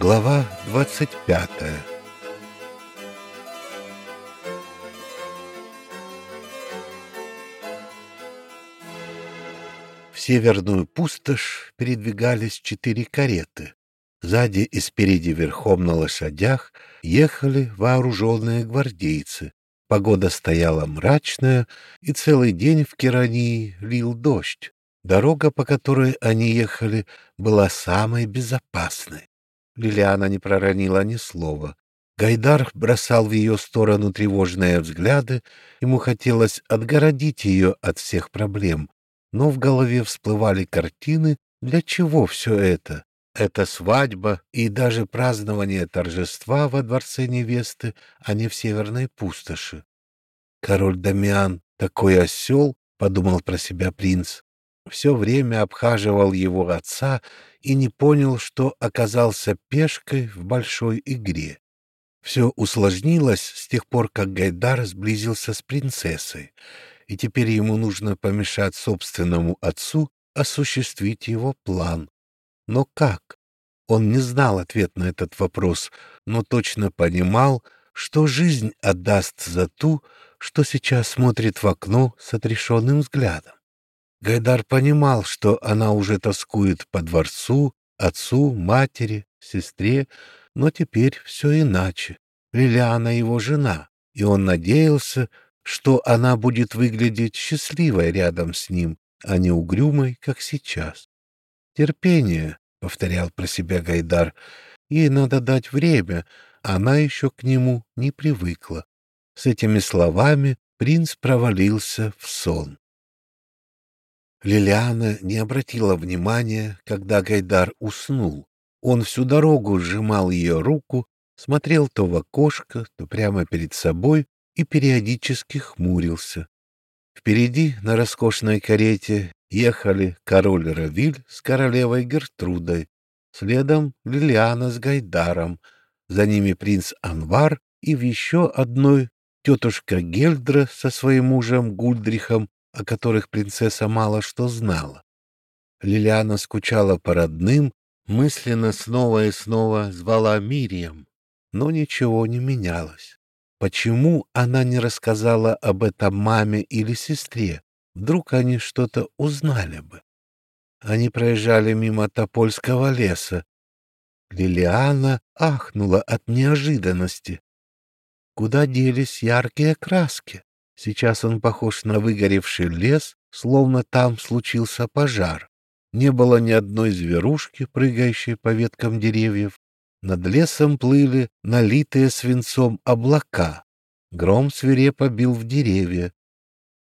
Глава двадцать пятая В северную пустошь передвигались четыре кареты. Сзади и спереди верхом на лошадях ехали вооруженные гвардейцы. Погода стояла мрачная, и целый день в Кирании лил дождь. Дорога, по которой они ехали, была самой безопасной. Лилиана не проронила ни слова. Гайдар бросал в ее сторону тревожные взгляды, ему хотелось отгородить ее от всех проблем, но в голове всплывали картины, для чего все это. Это свадьба и даже празднование торжества во дворце невесты, а не в северной пустоши. Король Дамиан такой осел, — подумал про себя принц, все время обхаживал его отца и не понял, что оказался пешкой в большой игре. Все усложнилось с тех пор, как Гайдар сблизился с принцессой, и теперь ему нужно помешать собственному отцу осуществить его план. Но как? Он не знал ответ на этот вопрос, но точно понимал, что жизнь отдаст за ту, что сейчас смотрит в окно с отрешенным взглядом. Гайдар понимал, что она уже тоскует по дворцу, отцу, матери, сестре, но теперь все иначе. Лилиана его жена, и он надеялся, что она будет выглядеть счастливой рядом с ним, а не угрюмой, как сейчас. «Терпение», — повторял про себя Гайдар, — «ей надо дать время, она еще к нему не привыкла». С этими словами принц провалился в сон. Лилиана не обратила внимания, когда Гайдар уснул. Он всю дорогу сжимал ее руку, смотрел то в окошко, то прямо перед собой и периодически хмурился. Впереди на роскошной карете ехали король Равиль с королевой Гертрудой, следом Лилиана с Гайдаром, за ними принц Анвар и в еще одной тетушка Гельдра со своим мужем Гульдрихом о которых принцесса мало что знала. Лилиана скучала по родным, мысленно снова и снова звала Мирием, но ничего не менялось. Почему она не рассказала об этом маме или сестре? Вдруг они что-то узнали бы. Они проезжали мимо Топольского леса. Лилиана ахнула от неожиданности. Куда делись яркие краски? Сейчас он похож на выгоревший лес, словно там случился пожар. Не было ни одной зверушки, прыгающей по веткам деревьев. Над лесом плыли налитые свинцом облака. Гром свирепо бил в деревья.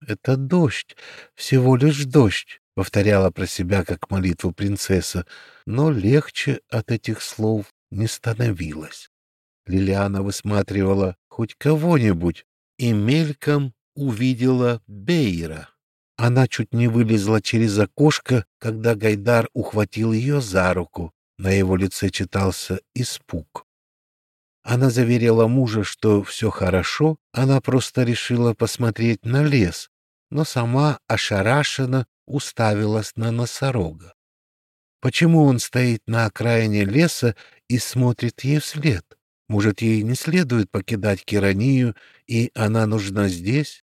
«Это дождь, всего лишь дождь», — повторяла про себя как молитву принцесса, но легче от этих слов не становилось. Лилиана высматривала хоть кого-нибудь и мельком увидела Бейра. Она чуть не вылезла через окошко, когда Гайдар ухватил ее за руку. На его лице читался испуг. Она заверила мужа, что все хорошо, она просто решила посмотреть на лес, но сама ошарашенно уставилась на носорога. Почему он стоит на окраине леса и смотрит ей вслед? Может, ей не следует покидать Киранию, и она нужна здесь?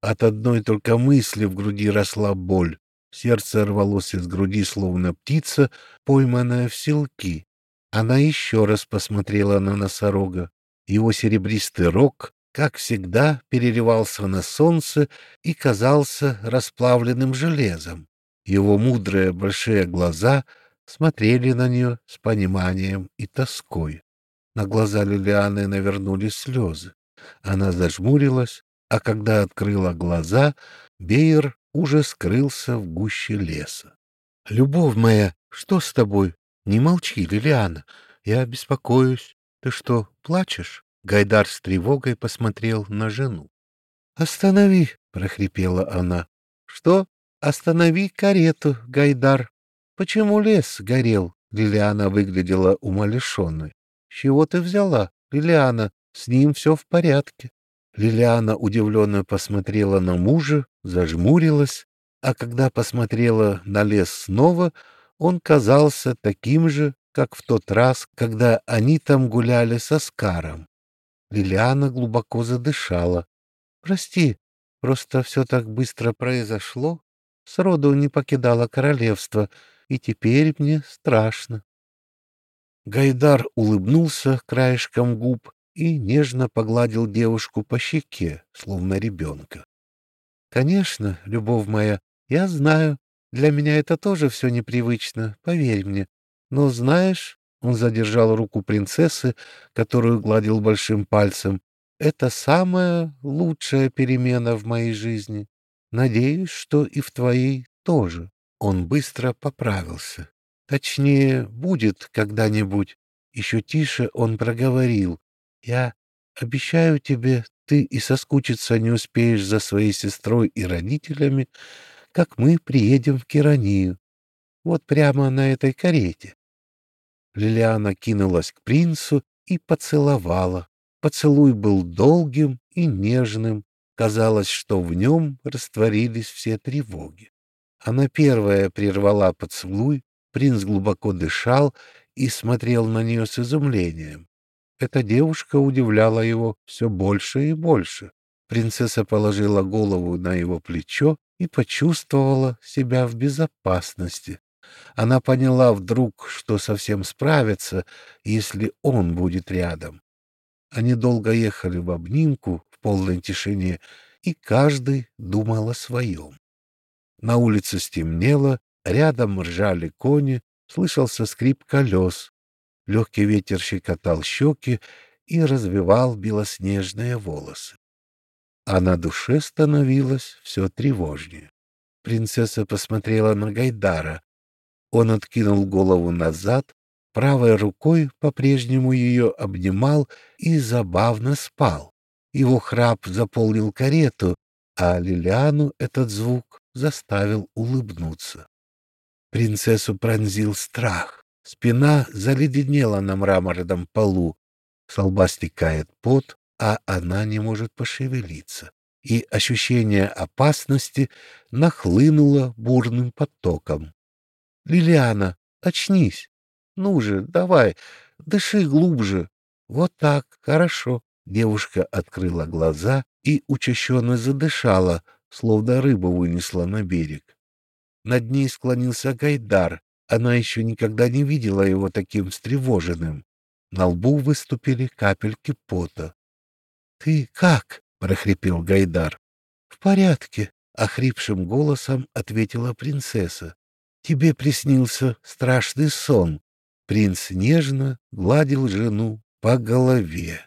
От одной только мысли в груди росла боль. Сердце рвалось из груди, словно птица, пойманная в селки. Она еще раз посмотрела на носорога. Его серебристый рог, как всегда, переливался на солнце и казался расплавленным железом. Его мудрые большие глаза смотрели на нее с пониманием и тоской. На глаза Лилианы навернулись слезы. Она зажмурилась, а когда открыла глаза, Бейер уже скрылся в гуще леса. — Любовь моя, что с тобой? Не молчи, Лилиана. Я беспокоюсь. Ты что, плачешь? Гайдар с тревогой посмотрел на жену. — Останови, — прохрипела она. — Что? Останови карету, Гайдар. Почему лес горел? Лилиана выглядела умалишенной. Чего ты взяла, Лилиана? С ним все в порядке. Лилиана удивленно посмотрела на мужа, зажмурилась, а когда посмотрела на лес снова, он казался таким же, как в тот раз, когда они там гуляли со Скаром. Лилиана глубоко задышала. «Прости, просто все так быстро произошло. Сроду не покидала королевство, и теперь мне страшно». Гайдар улыбнулся краешком губ и нежно погладил девушку по щеке, словно ребенка. «Конечно, любовь моя, я знаю, для меня это тоже все непривычно, поверь мне. Но знаешь, он задержал руку принцессы, которую гладил большим пальцем. Это самая лучшая перемена в моей жизни. Надеюсь, что и в твоей тоже. Он быстро поправился. Точнее, будет когда-нибудь. Еще тише он проговорил. Я обещаю тебе, ты и соскучиться не успеешь за своей сестрой и родителями, как мы приедем в Киранию. Вот прямо на этой карете. Лилиана кинулась к принцу и поцеловала. Поцелуй был долгим и нежным. Казалось, что в нем растворились все тревоги. Она первая прервала поцелуй, принц глубоко дышал и смотрел на нее с изумлением. Эта девушка удивляла его все больше и больше. Принцесса положила голову на его плечо и почувствовала себя в безопасности. Она поняла вдруг, что совсем справится, если он будет рядом. Они долго ехали в обнимку в полной тишине, и каждый думал о своем. На улице стемнело, рядом ржали кони, слышался скрип колес. Легкий ветер щекотал щеки и развивал белоснежные волосы а на душе становилось все тревожнее. Принцесса посмотрела на Гайдара. Он откинул голову назад, правой рукой по-прежнему ее обнимал и забавно спал. Его храп заполнил карету, а Лилиану этот звук заставил улыбнуться. Принцессу пронзил страх. Спина заледенела на мраморном полу. С лба стекает пот, а она не может пошевелиться, и ощущение опасности нахлынуло бурным потоком. «Лилиана, очнись! Ну же, давай, дыши глубже! Вот так, хорошо!» Девушка открыла глаза и учащенно задышала, словно рыба вынесла на берег. Над ней склонился Гайдар. Она еще никогда не видела его таким встревоженным. На лбу выступили капельки пота. — Ты как? — прохрипел Гайдар. — В порядке, — охрипшим голосом ответила принцесса. — Тебе приснился страшный сон. Принц нежно гладил жену по голове.